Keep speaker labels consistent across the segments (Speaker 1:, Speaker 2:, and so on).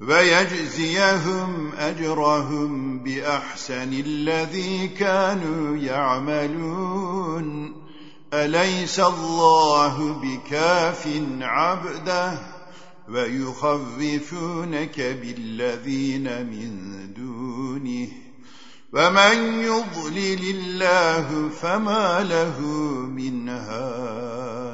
Speaker 1: ويجزيهم أجرهم بأحسن الذي كانوا يعملون. أليس الله بكاف عبده؟ ويخوفونك بالذين من دونه. ومن يضلل الله فما له من هاد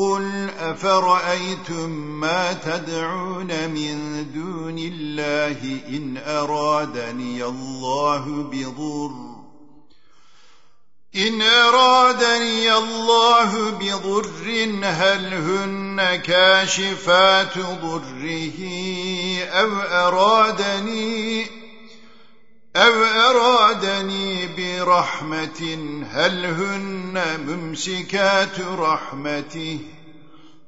Speaker 1: قل أفرأيتم ما تدعون من دون الله إن أرادني الله بضر إن أرادني الله بضر هل هن كاشفات ضره أو أرادني أو أرادني برحمة هل هن ممسكات رحمته؟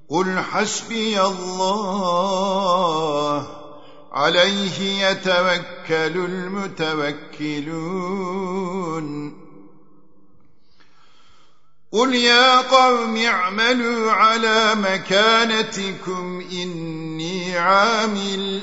Speaker 1: قل حسبي الله عليه يتوكل المتوكلون. قل يا قوم اعملوا على مكانتكم إني عامل